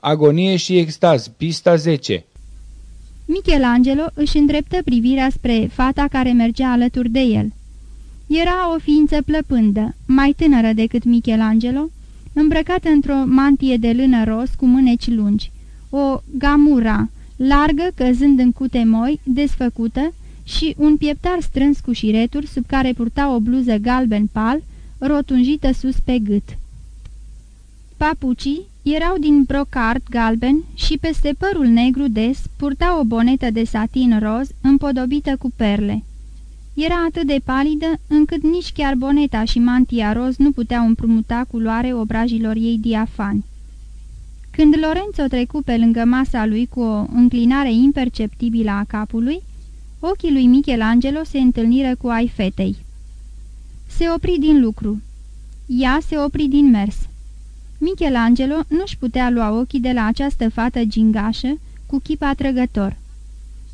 Agonie și extaz, pista 10 Michelangelo își îndreptă privirea spre fata care mergea alături de el. Era o ființă plăpândă, mai tânără decât Michelangelo, îmbrăcată într-o mantie de lână roz cu mâneci lungi, o gamura, largă, căzând în cute moi, desfăcută, și un pieptar strâns cu șireturi, sub care purta o bluză galben pal, rotunjită sus pe gât. Papucii erau din brocart galben și peste părul negru des purta o bonetă de satin roz împodobită cu perle. Era atât de palidă încât nici chiar boneta și mantia roz nu puteau împrumuta culoare obrajilor ei diafani. Când Lorenzo trecu pe lângă masa lui cu o înclinare imperceptibilă a capului, ochii lui Michelangelo se întâlniră cu ai fetei. Se opri din lucru. Ea se opri din mers. Michelangelo nu-și putea lua ochii de la această fată gingașă cu chip atrăgător.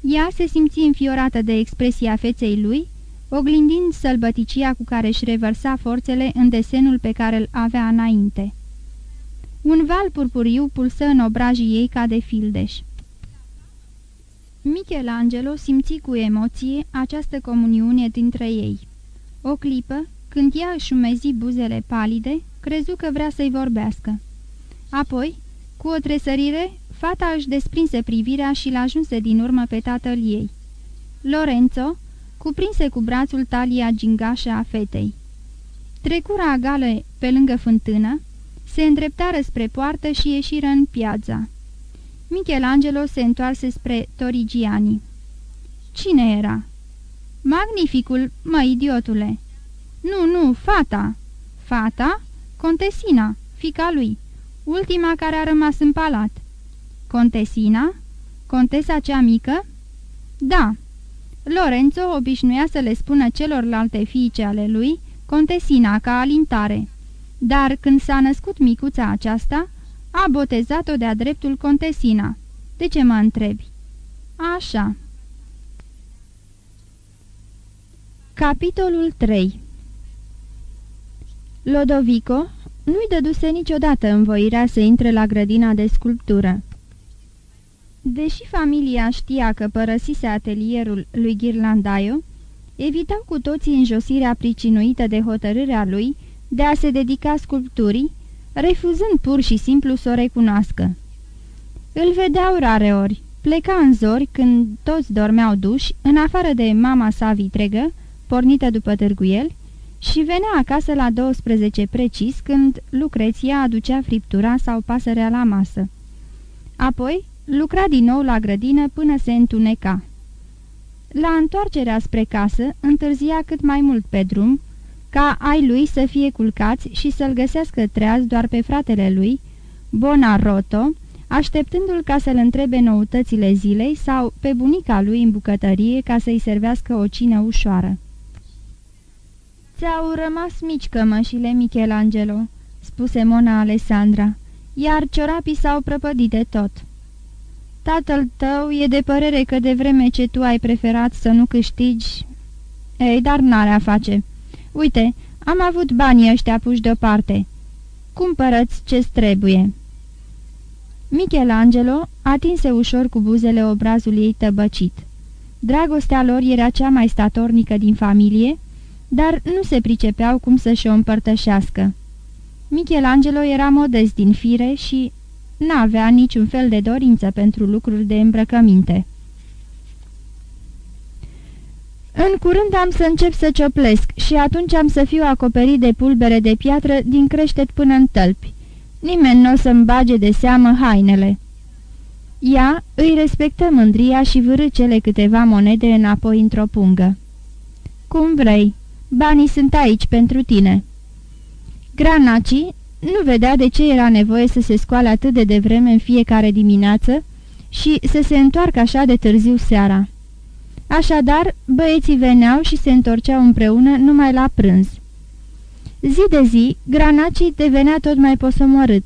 Ea se simți înfiorată de expresia feței lui, oglindind sălbăticia cu care își revărsa forțele în desenul pe care îl avea înainte. Un val purpuriu pulsă în obrajii ei ca de fildeș. Michelangelo simți cu emoție această comuniune dintre ei. O clipă, când ea își umezi buzele palide, crezu că vrea să-i vorbească. Apoi, cu o tresărire, fata își desprinse privirea și l-ajunse din urmă pe tatăl ei. Lorenzo cuprinse cu brațul talia gingașă a fetei. Trecura gale pe lângă fântână, se îndreptară spre poartă și ieșiră în piața. Michelangelo se întoarse spre Torigiani. Cine era?" Magnificul, mă, idiotule!" Nu, nu, fata!" Fata? Contesina, fica lui, ultima care a rămas în palat." Contesina? Contesa cea mică?" Da." Lorenzo obișnuia să le spună celorlalte fiice ale lui, Contesina, ca alintare. Dar când s-a născut micuța aceasta, a botezat-o de-a dreptul Contesina. De ce mă întrebi?" Așa." Capitolul 3 Lodovico nu-i dăduse niciodată învoirea să intre la grădina de sculptură. Deși familia știa că părăsise atelierul lui Ghirlandaio, evitau cu toții înjosirea pricinuită de hotărârea lui de a se dedica sculpturii, refuzând pur și simplu să o recunoască. Îl vedeau rare ori, pleca în zori când toți dormeau duși, în afară de mama sa vitregă, pornită după târguiel, și venea acasă la 12 precis când Lucreția aducea friptura sau pasărea la masă. Apoi lucra din nou la grădină până se întuneca. La întoarcerea spre casă întârzia cât mai mult pe drum, ca ai lui să fie culcați și să-l găsească treaz doar pe fratele lui, Bonaroto, așteptându-l ca să-l întrebe noutățile zilei sau pe bunica lui în bucătărie ca să-i servească o cină ușoară. Ți-au rămas mici cămășile, Michelangelo," spuse Mona Alessandra, iar ciorapii s-au prăpădit de tot." Tatăl tău e de părere că de vreme ce tu ai preferat să nu câștigi... Ei, dar n-are a face. Uite, am avut banii ăștia puși deoparte. Cumpărăți ce-ți trebuie." Michelangelo atinse ușor cu buzele obrazul ei tăbăcit. Dragostea lor era cea mai statornică din familie dar nu se pricepeau cum să-și o împărtășească. Michelangelo era modest din fire și n-avea niciun fel de dorință pentru lucruri de îmbrăcăminte. În curând am să încep să cioplesc și atunci am să fiu acoperit de pulbere de piatră din creștet până în tălpi. Nimeni nu o să-mi bage de seamă hainele." Ea îi respectă mândria și vârâ cele câteva monede înapoi într-o pungă. Cum vrei," Banii sunt aici pentru tine." Granaci nu vedea de ce era nevoie să se scoale atât de devreme în fiecare dimineață și să se întoarcă așa de târziu seara. Așadar, băieții veneau și se întorceau împreună numai la prânz. Zi de zi, Granaci devenea tot mai posomorât.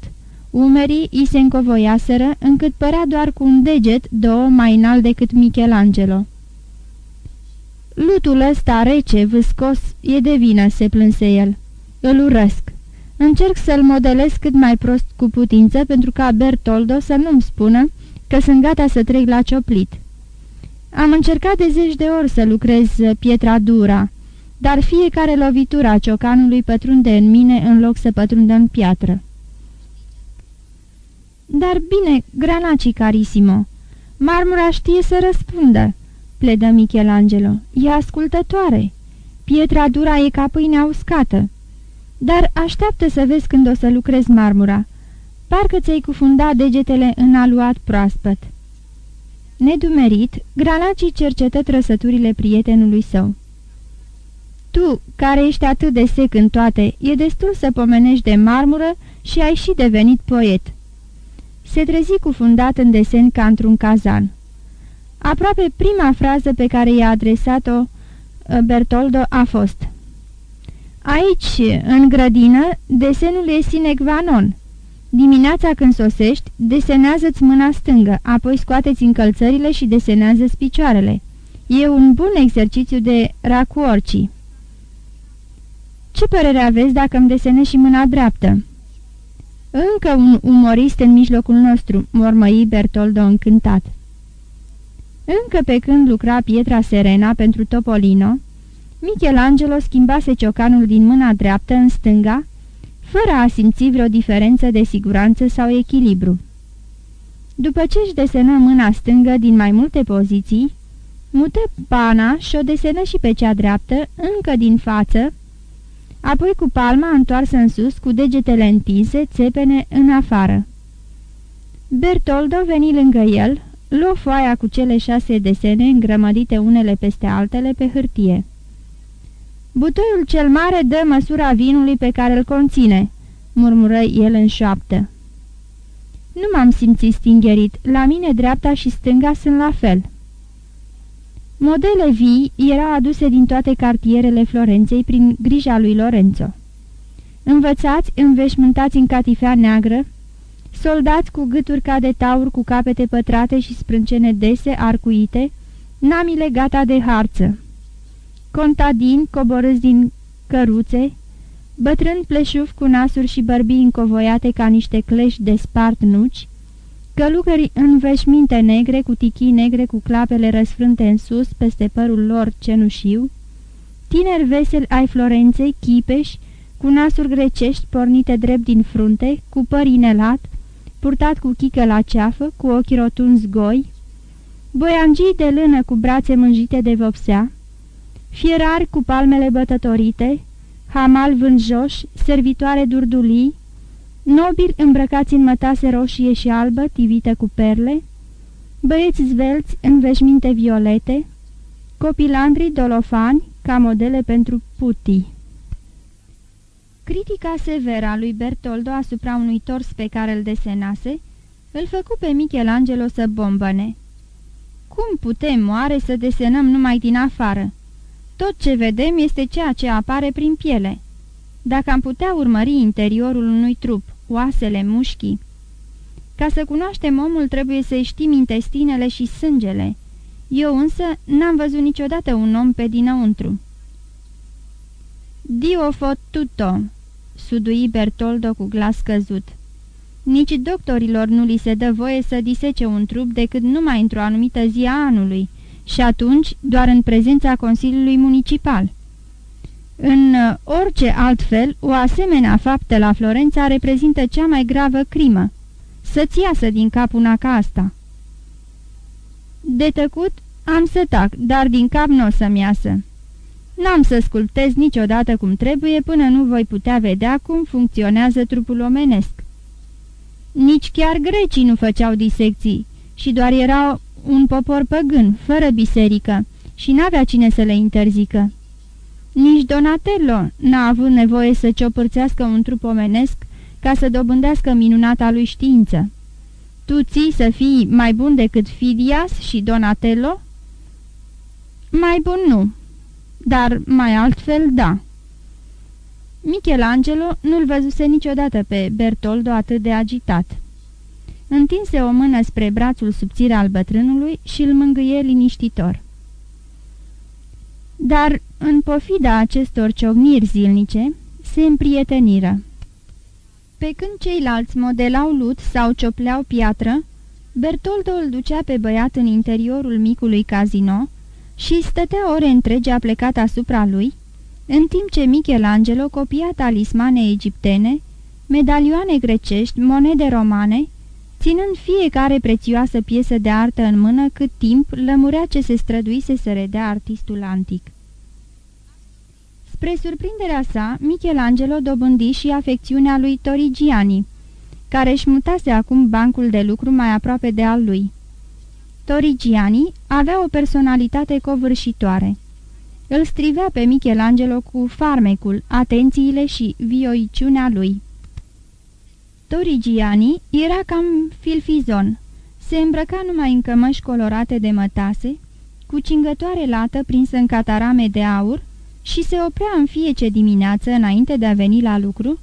Umerii îi se încovoiaseră, încât părea doar cu un deget, două mai înalt decât Michelangelo. Lutul ăsta rece, vâscos, e de vină, se plânse el. Îl urăsc. Încerc să-l modelez cât mai prost cu putință pentru ca Bertoldo să nu-mi spună că sunt gata să trec la cioplit. Am încercat de zeci de ori să lucrez pietra dura, dar fiecare lovitură a ciocanului pătrunde în mine în loc să pătrundă în piatră. Dar bine, Granaci Carisimo, marmura știe să răspundă, pledă Michelangelo. E ascultătoare. Pietra dura e ca pâinea uscată. Dar așteaptă să vezi când o să lucrezi marmura. Parcă ți-ai cufundat degetele în aluat proaspăt. Nedumerit, Granaci cercetă trăsăturile prietenului său. Tu, care ești atât de sec în toate, e destul să pomenești de marmură și ai și devenit poet." Se trezi cufundat în desen ca într-un cazan. Aproape prima frază pe care i-a adresat-o uh, Bertoldo a fost Aici, în grădină, desenul e sine qua non. Dimineața când sosești, desenează-ți mâna stângă, apoi scoateți încălțările și desenează-ți picioarele. E un bun exercițiu de racuorci. Ce părere aveți dacă îmi desenez și mâna dreaptă?" Încă un umorist în mijlocul nostru," mormăi Bertoldo încântat. Încă pe când lucra pietra Serena pentru Topolino, Michelangelo schimbase ciocanul din mâna dreaptă în stânga, fără a simți vreo diferență de siguranță sau echilibru. După ce își desenă mâna stângă din mai multe poziții, mută pana și o desenă și pe cea dreaptă, încă din față, apoi cu palma întoarsă în sus, cu degetele întinse, țepene în afară. Bertoldo veni lângă el, luă foaia cu cele șase desene îngrămădite unele peste altele pe hârtie. Butoiul cel mare dă măsura vinului pe care îl conține," murmură el în șoaptă. Nu m-am simțit stingerit, la mine dreapta și stânga sunt la fel." Modele vii erau aduse din toate cartierele Florenței prin grija lui Lorenzo. Învățați, înveșmântați în catifea neagră, soldați cu gâturi ca de taur cu capete pătrate și sprâncene dese, arcuite, namile gata de harță. Contadini coborâți din căruțe, bătrân pleșuf cu nasuri și bărbii încovoiate ca niște cleși de spart nuci, Călugări în veșminte negre, cu tichii negre cu clapele răsfrânte în sus peste părul lor cenușiu, tineri veseli ai Florenței, chipeși, cu nasuri grecești pornite drept din frunte, cu păr inelat, purtat cu chică la ceafă, cu ochii rotunzi goi, boiangii de lână cu brațe mânjite de vopsea, fierari cu palmele bătătorite, hamal vânjoși, servitoare durdulii, nobili îmbrăcați în mătase roșie și albă, tivită cu perle, băieți zvelți în veșminte violete, copilandri dolofani ca modele pentru putii. Critica severă a lui Bertoldo asupra unui tors pe care îl desenase, îl făcu pe Michelangelo să bombăne. Cum putem, oare, să desenăm numai din afară? Tot ce vedem este ceea ce apare prin piele. Dacă am putea urmări interiorul unui trup, oasele, mușchii. Ca să cunoaștem omul trebuie să știm intestinele și sângele. Eu însă n-am văzut niciodată un om pe dinăuntru. Dio fottuto, sudui Bertoldo cu glas căzut. Nici doctorilor nu li se dă voie să disece un trup decât numai într-o anumită zi a anului și atunci doar în prezența Consiliului Municipal. În uh, orice altfel, o asemenea faptă la Florența reprezintă cea mai gravă crimă. Să-ți iasă din cap una ca asta. De tăcut am să tac, dar din cap nu o să-mi iasă. N-am să sculptez niciodată cum trebuie până nu voi putea vedea cum funcționează trupul omenesc. Nici chiar grecii nu făceau disecții și doar erau un popor păgân, fără biserică, și n-avea cine să le interzică. Nici Donatello n-a avut nevoie să ciopărțească un trup omenesc ca să dobândească minunata lui știință. Tu ții să fii mai bun decât Fidias și Donatello? Mai bun nu, dar mai altfel da. Michelangelo nu-l văzuse niciodată pe Bertoldo atât de agitat. Întinse o mână spre brațul subțire al bătrânului și îl mângâie liniștitor. Dar, în pofida acestor ciocniri zilnice, se împrieteniră. Pe când ceilalți modelau lut sau ciopleau piatră, Bertoldo îl ducea pe băiat în interiorul micului casino și stătea ore întregi aplecat asupra lui, în timp ce Michelangelo copia talismane egiptene, medalioane grecești, monede romane, ținând fiecare prețioasă piesă de artă în mână cât timp lămurea ce se străduise să redea artistul antic. Spre surprinderea sa, Michelangelo dobândi și afecțiunea lui Torigiani, care își mutase acum bancul de lucru mai aproape de al lui. Torigiani avea o personalitate covârșitoare. Îl strivea pe Michelangelo cu farmecul, atențiile și vioiciunea lui. Torigiani era cam filfizon. Se îmbrăca numai în cămăși colorate de mătase, cu cingătoare lată prinsă în catarame de aur și se oprea în fiece dimineață, înainte de a veni la lucru,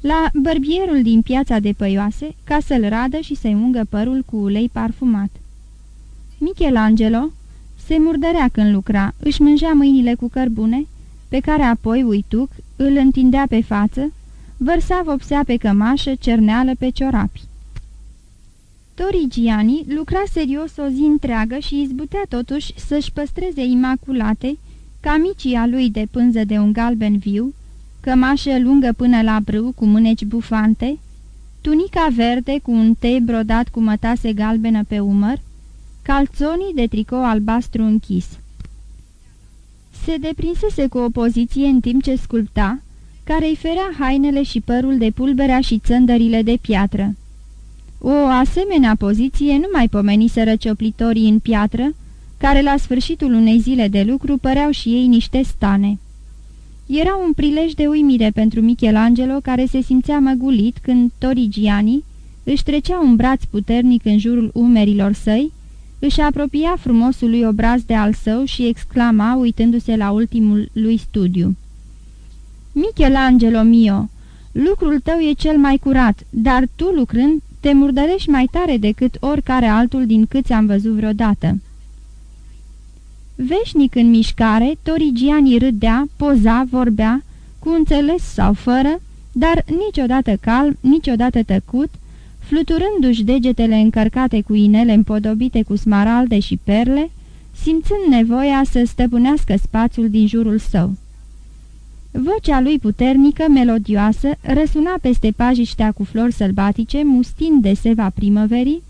la bărbierul din piața de păioase, ca să-l radă și să-i ungă părul cu ulei parfumat. Michelangelo se murdărea când lucra, își mângea mâinile cu cărbune, pe care apoi uituc îl întindea pe față, vărsa vopsea pe cămașă, cerneală pe ciorapi. Torigiani lucra serios o zi întreagă și izbutea totuși să-și păstreze imaculate, camicia lui de pânză de un galben viu, cămașă lungă până la brâu cu mâneci bufante, tunica verde cu un tei brodat cu mătase galbenă pe umăr, calțonii de tricou albastru închis. Se deprinsese cu o poziție în timp ce sculpta, care îi ferea hainele și părul de pulberea și țândările de piatră. O asemenea poziție nu mai pomeniseră cioplitorii în piatră, care la sfârșitul unei zile de lucru păreau și ei niște stane. Era un prilej de uimire pentru Michelangelo, care se simțea măgulit când Torigiani își trecea un braț puternic în jurul umerilor săi, își apropia frumosului obraz de al său și exclama, uitându-se la ultimul lui studiu. Michelangelo mio, lucrul tău e cel mai curat, dar tu, lucrând, te murdărești mai tare decât oricare altul din câți am văzut vreodată." Veșnic în mișcare, Torigiani râdea, poza, vorbea, cu înțeles sau fără, dar niciodată calm, niciodată tăcut, fluturându-și degetele încărcate cu inele împodobite cu smaralde și perle, simțând nevoia să stăpânească spațiul din jurul său. Vocea lui puternică, melodioasă, răsuna peste pajiștea cu flori sălbatice, mustind de seva primăverii,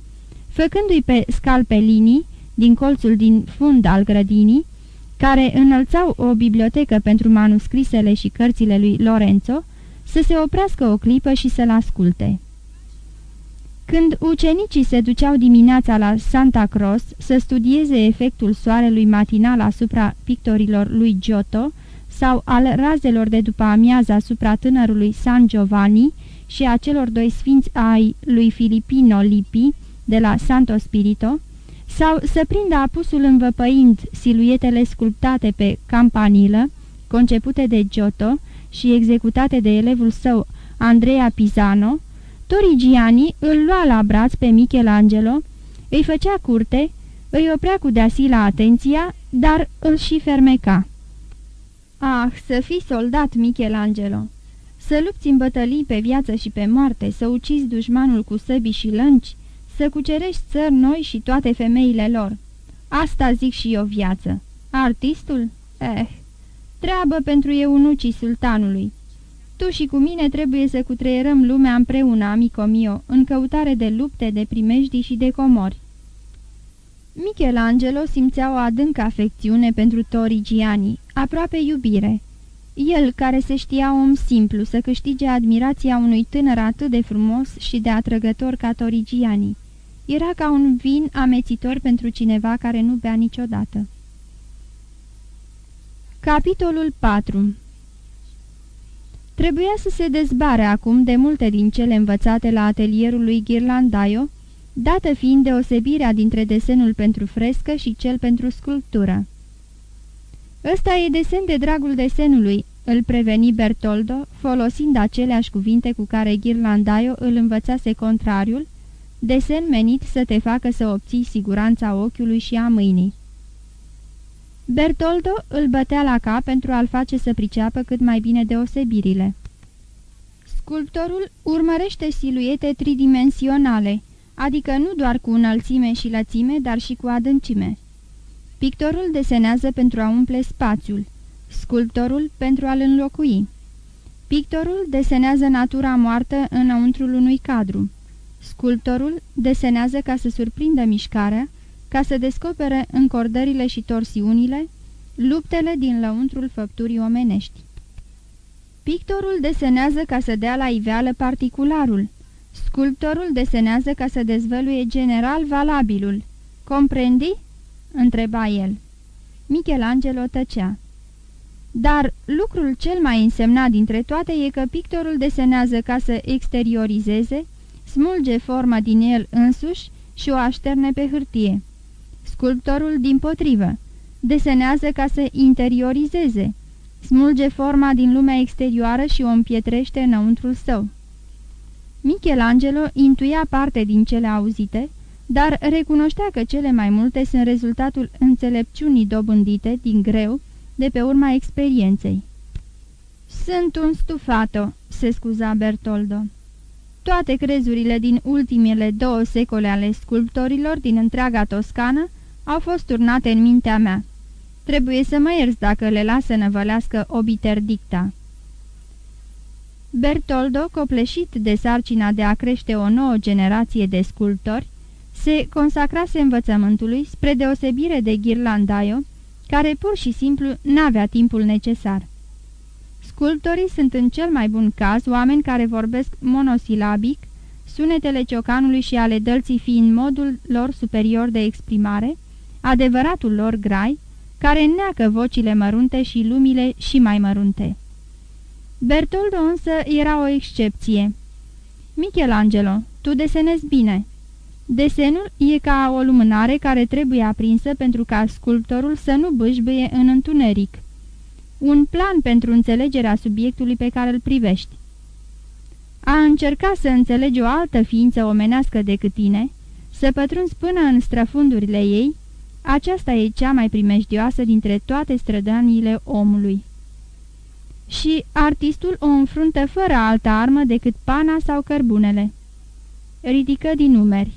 făcându-i pe scalpelinii, din colțul din fund al grădinii, care înălțau o bibliotecă pentru manuscrisele și cărțile lui Lorenzo, să se oprească o clipă și să-l asculte. Când ucenicii se duceau dimineața la Santa Cross să studieze efectul soarelui matinal asupra pictorilor lui Giotto sau al razelor de după amiază asupra tânărului San Giovanni și a celor doi sfinți ai lui Filipino Lippi de la Santo Spirito, sau să prindă apusul învăpăind siluetele sculptate pe campanilă, concepute de Giotto și executate de elevul său Andrea Pisano, Torigiani îl lua la braț pe Michelangelo, îi făcea curte, îi oprea cu deasila atenția, dar îl și fermeca. Ah, să fii soldat, Michelangelo! Să lupți în bătălii pe viață și pe moarte, să ucizi dușmanul cu săbii și lănci, să cucerești țări noi și toate femeile lor. Asta zic și eu viață. Artistul? Eh, treabă pentru eunucii sultanului. Tu și cu mine trebuie să cutreierăm lumea împreună, amico mio, în căutare de lupte, de primejdii și de comori. Michelangelo simțea o adâncă afecțiune pentru Torigiani, aproape iubire. El, care se știa om simplu, să câștige admirația unui tânăr atât de frumos și de atrăgător ca Torigiani. Era ca un vin amețitor pentru cineva care nu bea niciodată. Capitolul 4 Trebuia să se dezbare acum de multe din cele învățate la atelierul lui Ghirlandaio, dată fiind deosebirea dintre desenul pentru frescă și cel pentru sculptură. Ăsta e desen de dragul desenului, îl preveni Bertoldo, folosind aceleași cuvinte cu care Ghirlandaio îl învățase contrariul, desen menit să te facă să obții siguranța ochiului și a mâinii. Bertoldo îl bătea la cap pentru a-l face să priceapă cât mai bine deosebirile. Sculptorul urmărește siluete tridimensionale, adică nu doar cu înălțime și lățime, dar și cu adâncime. Pictorul desenează pentru a umple spațiul, sculptorul pentru a-l înlocui. Pictorul desenează natura moartă înăuntrul unui cadru. Sculptorul desenează ca să surprindă mișcarea, ca să descopere încordările și torsiunile, luptele din lăuntrul făpturii omenești. Pictorul desenează ca să dea la iveală particularul. Sculptorul desenează ca să dezvăluie general valabilul. Comprendi?" întreba el. Michelangelo tăcea. Dar lucrul cel mai însemnat dintre toate e că pictorul desenează ca să exteriorizeze, smulge forma din el însuși și o așterne pe hârtie. Sculptorul, din potrivă, desenează ca să interiorizeze, smulge forma din lumea exterioară și o împietrește înăuntrul său. Michelangelo intuia parte din cele auzite, dar recunoștea că cele mai multe sunt rezultatul înțelepciunii dobândite din greu de pe urma experienței. Sunt un stufato," se scuza Bertoldo. Toate crezurile din ultimele două secole ale sculptorilor din întreaga Toscană au fost turnate în mintea mea. Trebuie să mă ierți dacă le lasă năvălească obiterdicta. Bertoldo, copleșit de sarcina de a crește o nouă generație de sculptori, se consacrase învățământului spre deosebire de Ghirlandaio, care pur și simplu n-avea timpul necesar. Sculptorii sunt în cel mai bun caz oameni care vorbesc monosilabic, sunetele ciocanului și ale dălții fiind modul lor superior de exprimare, adevăratul lor grai, care neacă vocile mărunte și lumile și mai mărunte. Bertoldo însă era o excepție. Michelangelo, tu desenezi bine. Desenul e ca o lumânare care trebuie aprinsă pentru ca sculptorul să nu bâșbâie în întuneric. Un plan pentru înțelegerea subiectului pe care îl privești. A încerca să înțelegi o altă ființă omenească decât tine, să pătrunzi până în străfundurile ei, aceasta e cea mai primejdioasă dintre toate strădaniile omului. Și artistul o înfruntă fără altă armă decât pana sau cărbunele. Ridică din numeri.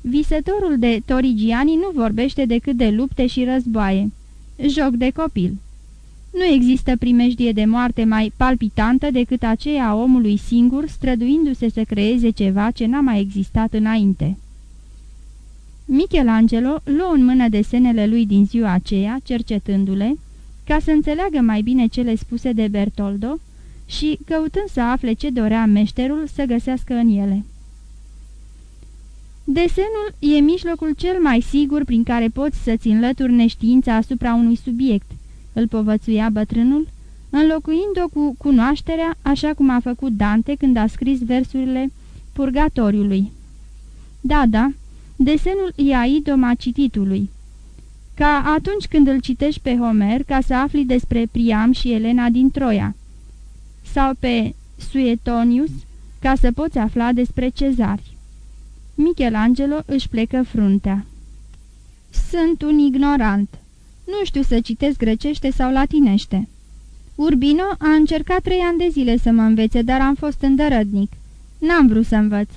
Visătorul de Torigiani nu vorbește decât de lupte și războaie. Joc de copil. Nu există primejdie de moarte mai palpitantă decât aceea a omului singur străduindu-se să creeze ceva ce n-a mai existat înainte. Michelangelo luă în mână desenele lui din ziua aceea, cercetându-le, ca să înțeleagă mai bine cele spuse de Bertoldo și, căutând să afle ce dorea meșterul, să găsească în ele. Desenul e mijlocul cel mai sigur prin care poți să-ți înlături neștiința asupra unui subiect, îl povățuia bătrânul, înlocuind-o cu cunoașterea, așa cum a făcut Dante când a scris versurile Purgatoriului. Da, da, Desenul e aidoma cititului. Ca atunci când îl citești pe Homer ca să afli despre Priam și Elena din Troia. Sau pe Suetonius ca să poți afla despre cezari. Michelangelo își plecă fruntea. Sunt un ignorant. Nu știu să citesc grecește sau latinește. Urbino a încercat trei ani de zile să mă învețe, dar am fost îndărădnic. N-am vrut să învăț.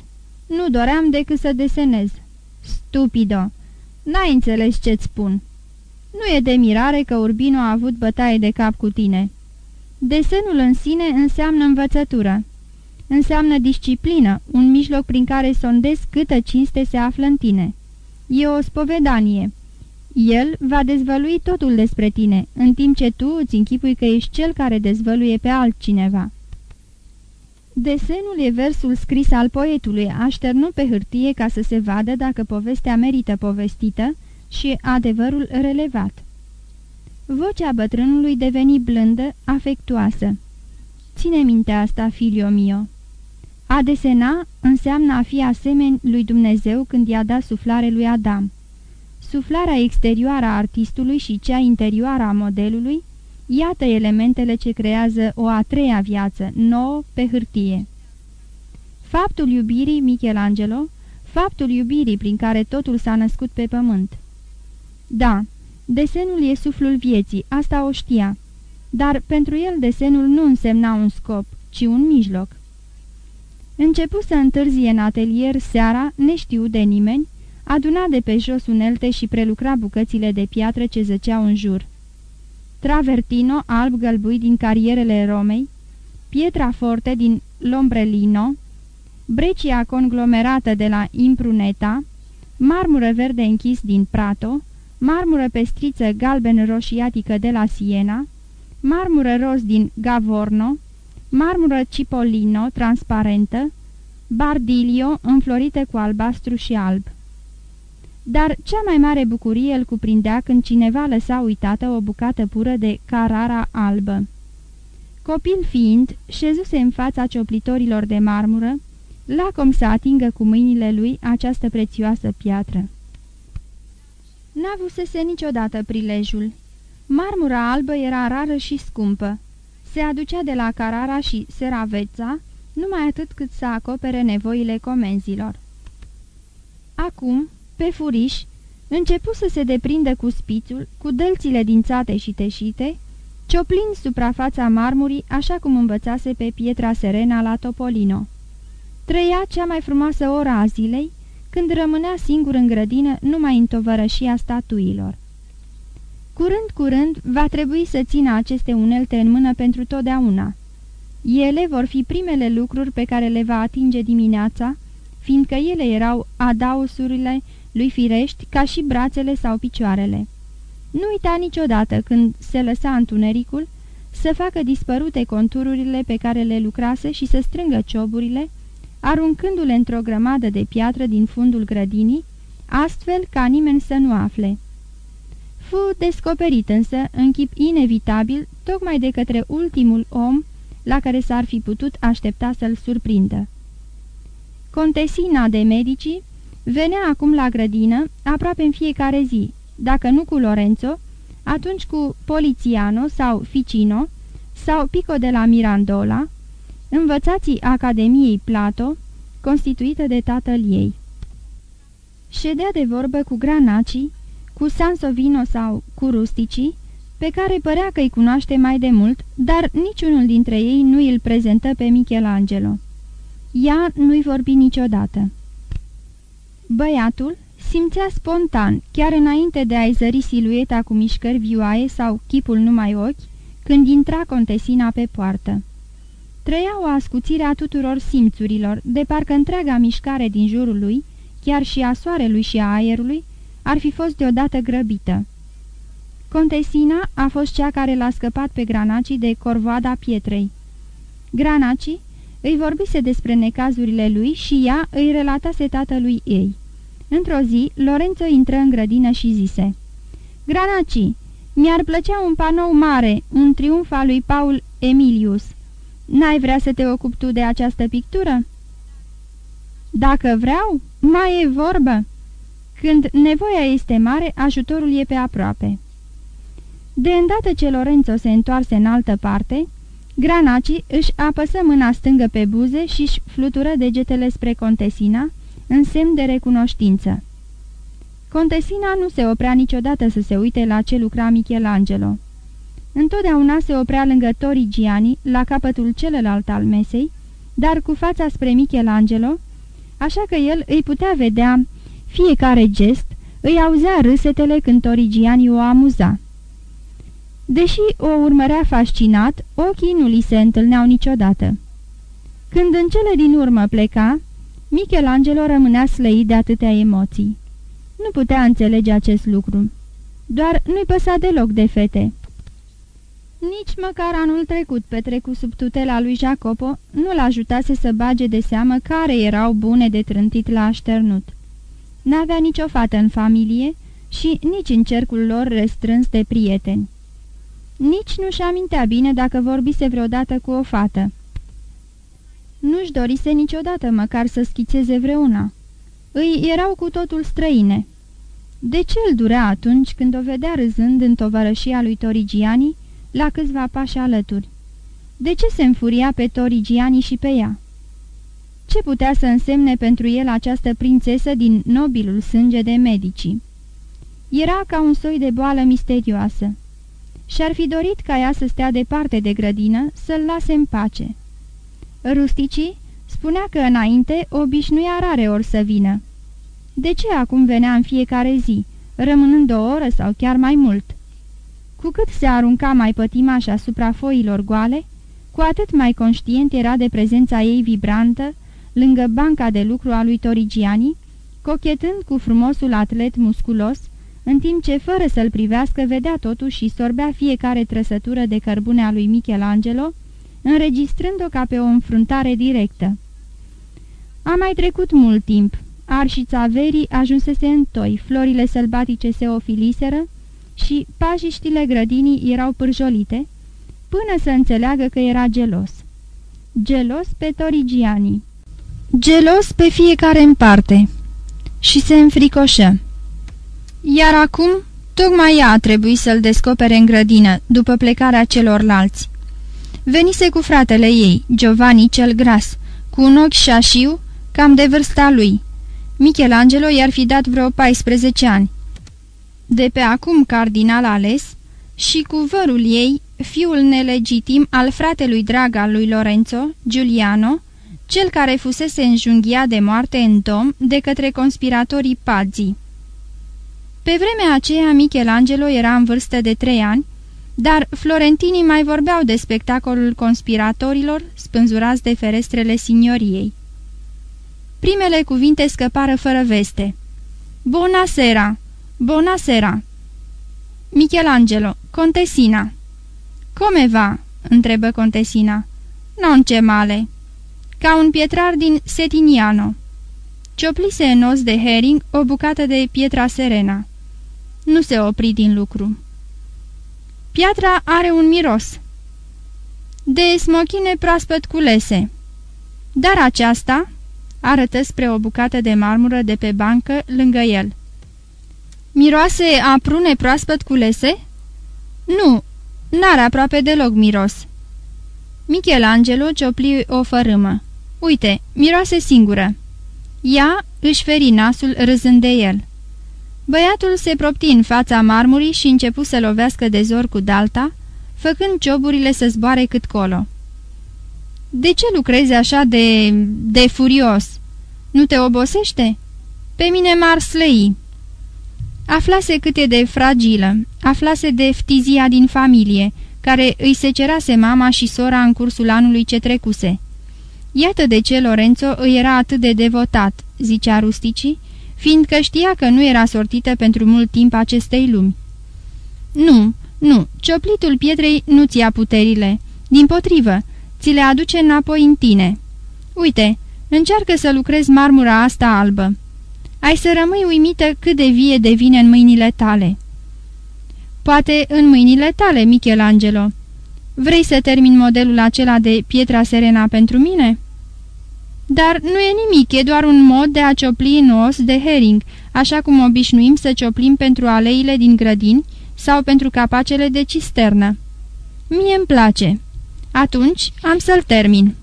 Nu doream decât să desenez. Stupido! N-ai înțeles ce-ți spun. Nu e de mirare că Urbino a avut bătaie de cap cu tine. Desenul în sine înseamnă învățătură. Înseamnă disciplină, un mijloc prin care sondezi câtă cinste se află în tine. E o spovedanie. El va dezvălui totul despre tine, în timp ce tu îți închipui că ești cel care dezvăluie pe altcineva. Desenul e versul scris al poetului, așternut pe hârtie ca să se vadă dacă povestea merită povestită și adevărul relevat. Vocea bătrânului deveni blândă, afectuoasă. Ține minte asta, filio mio. A desena înseamnă a fi asemeni lui Dumnezeu când i-a dat suflare lui Adam. Suflarea exterioară a artistului și cea interioară a modelului Iată elementele ce creează o a treia viață, nouă, pe hârtie. Faptul iubirii Michelangelo, faptul iubirii prin care totul s-a născut pe pământ. Da, desenul e suflul vieții, asta o știa, dar pentru el desenul nu însemna un scop, ci un mijloc. Începu să întârzie în atelier seara, neștiut de nimeni, aduna de pe jos unelte și prelucra bucățile de piatră ce zăceau în jur. Travertino alb-gălbui din carierele Romei, pietra forte din Lombrelino, brecia conglomerată de la Impruneta, marmură verde închis din Prato, marmură pestriță galben-roșiatică de la Siena, marmură roz din Gavorno, marmură Cipollino transparentă, bardilio înflorită cu albastru și alb. Dar cea mai mare bucurie îl cuprindea când cineva lăsa uitată o bucată pură de carara albă. Copil fiind, șezuse în fața cioplitorilor de marmură, lacom să atingă cu mâinile lui această prețioasă piatră. N-avusese niciodată prilejul. Marmura albă era rară și scumpă. Se aducea de la Carara și Seraveța, numai atât cât să acopere nevoile comenzilor. Acum, pe furiș, începu să se deprindă cu spițul, cu dălțile dințate și teșite, cioplind suprafața marmurii așa cum învățase pe pietra serena la Topolino. Trăia cea mai frumoasă ora a zilei, când rămânea singur în grădină numai în tovărășia statuilor. Curând, curând, va trebui să țină aceste unelte în mână pentru totdeauna. Ele vor fi primele lucruri pe care le va atinge dimineața, fiindcă ele erau adausurile lui firești ca și brațele sau picioarele. Nu uita niciodată când se lăsa întunericul să facă dispărute contururile pe care le lucrase și să strângă cioburile, aruncându-le într-o grămadă de piatră din fundul grădinii, astfel ca nimeni să nu afle. Fu descoperit însă, în chip inevitabil, tocmai de către ultimul om la care s-ar fi putut aștepta să-l surprindă. Contesina de medici venea acum la grădină aproape în fiecare zi, dacă nu cu Lorenzo, atunci cu Polițiano sau Ficino sau Pico de la Mirandola, învățații Academiei Plato, constituită de tatăl ei. Ședea de vorbă cu granacii, cu Sansovino sau cu rusticii, pe care părea că îi cunoaște mai de mult, dar niciunul dintre ei nu îl prezentă pe Michelangelo. Ea nu-i vorbi niciodată. Băiatul simțea spontan, chiar înainte de a-i zări silueta cu mișcări vioaie sau chipul numai ochi, când intra contesina pe poartă. Trăia o ascuțire a tuturor simțurilor, de parcă întreaga mișcare din jurul lui, chiar și a soarelui și a aerului, ar fi fost deodată grăbită. Contesina a fost cea care l-a scăpat pe Granaci de corvoada pietrei. Granaci îi vorbise despre necazurile lui și ea îi relatase tatălui ei. Într-o zi, Lorenzo intră în grădină și zise Granaci, mi-ar plăcea un panou mare, un triumf al lui Paul Emilius. N-ai vrea să te ocupi tu de această pictură?" Dacă vreau, mai e vorbă. Când nevoia este mare, ajutorul e pe aproape." De îndată ce Lorenzo se întoarse în altă parte, Granaci își apăsă mâna stângă pe buze și își flutură degetele spre contesina, în semn de recunoștință. Contesina nu se oprea niciodată să se uite la ce lucra Michelangelo. Întotdeauna se oprea lângă Torigiani, la capătul celălalt al mesei, dar cu fața spre Michelangelo, așa că el îi putea vedea fiecare gest, îi auzea râsetele când Torigiani o amuza. Deși o urmărea fascinat, ochii nu li se întâlneau niciodată. Când în cele din urmă pleca, Michelangelo rămânea slăit de atâtea emoții. Nu putea înțelege acest lucru. Doar nu-i păsa deloc de fete. Nici măcar anul trecut petrecut sub tutela lui Jacopo nu-l ajutase să bage de seamă care erau bune de trântit la așternut. N-avea nicio fată în familie și nici în cercul lor restrâns de prieteni. Nici nu-și amintea bine dacă vorbise vreodată cu o fată. Nu-și dorise niciodată măcar să schițeze vreuna. Îi erau cu totul străine. De ce îl durea atunci când o vedea râzând în tovărășia lui Torigiani la câțiva pași alături? De ce se înfuria pe Torigiani și pe ea? Ce putea să însemne pentru el această prințesă din nobilul sânge de medici? Era ca un soi de boală misterioasă. Și-ar fi dorit ca ea să stea departe de grădină, să-l lase în pace. Rusticii Spunea că înainte obișnuia rare ori să vină. De ce acum venea în fiecare zi, rămânând o oră sau chiar mai mult? Cu cât se arunca mai pătimaș asupra foilor goale, cu atât mai conștient era de prezența ei vibrantă lângă banca de lucru a lui Torigiani, cochetând cu frumosul atlet musculos, în timp ce, fără să-l privească, vedea totuși și sorbea fiecare trăsătură de cărbune a lui Michelangelo, înregistrând-o ca pe o înfruntare directă. A mai trecut mult timp. Arșița verii ajunsese în toi, florile sălbatice se ofiliseră și pajiștile grădinii erau pârjolite, până să înțeleagă că era gelos. Gelos pe Torigiani. Gelos pe fiecare în parte. Și se înfricoșă. Iar acum, tocmai ea a trebuit să-l descopere în grădină, după plecarea celorlalți. Venise cu fratele ei, Giovanni cel gras, cu un ochi șașiu, cam de vârsta lui. Michelangelo i-ar fi dat vreo 14 ani. De pe acum cardinal ales și cu vărul ei, fiul nelegitim al fratelui drag al lui Lorenzo, Giuliano, cel care fusese înjunghiat de moarte în dom de către conspiratorii Pazzi. Pe vremea aceea Michelangelo era în vârstă de trei ani, dar florentinii mai vorbeau de spectacolul conspiratorilor spânzurați de ferestrele signoriei. Primele cuvinte scăpară fără veste. Bona sera! Bona sera! Michelangelo, contesina! Come va?" întrebă contesina. Non ce male." Ca un pietrar din Setiniano." Cioplise în os de herring o bucată de pietra serena. Nu se opri din lucru. Piatra are un miros. De smochine proaspăt culese. Dar aceasta arătă spre o bucată de marmură de pe bancă lângă el. Miroase a prune proaspăt culese? Nu, n-are aproape deloc miros. Michelangelo ciopli o fărâmă. Uite, miroase singură. Ea își feri nasul râzând de el. Băiatul se propti în fața marmurii și începu să lovească de zor cu dalta, făcând cioburile să zboare cât colo. De ce lucrezi așa de... de furios? Nu te obosește? Pe mine m-ar slăi." Aflase cât e de fragilă, aflase de ftizia din familie, care îi se cerase mama și sora în cursul anului ce trecuse. Iată de ce Lorenzo îi era atât de devotat, zicea Rustici, fiindcă știa că nu era sortită pentru mult timp acestei lumi. Nu, nu, cioplitul pietrei nu ți-a puterile. Din potrivă, ți le aduce înapoi în tine. Uite, încearcă să lucrezi marmura asta albă. Ai să rămâi uimită cât de vie devine în mâinile tale. Poate în mâinile tale, Michelangelo. Vrei să termin modelul acela de pietra serena pentru mine?" Dar nu e nimic, e doar un mod de a ciopli în os de herring, așa cum obișnuim să cioplim pentru aleile din grădini sau pentru capacele de cisternă. Mie îmi place. Atunci am să-l termin.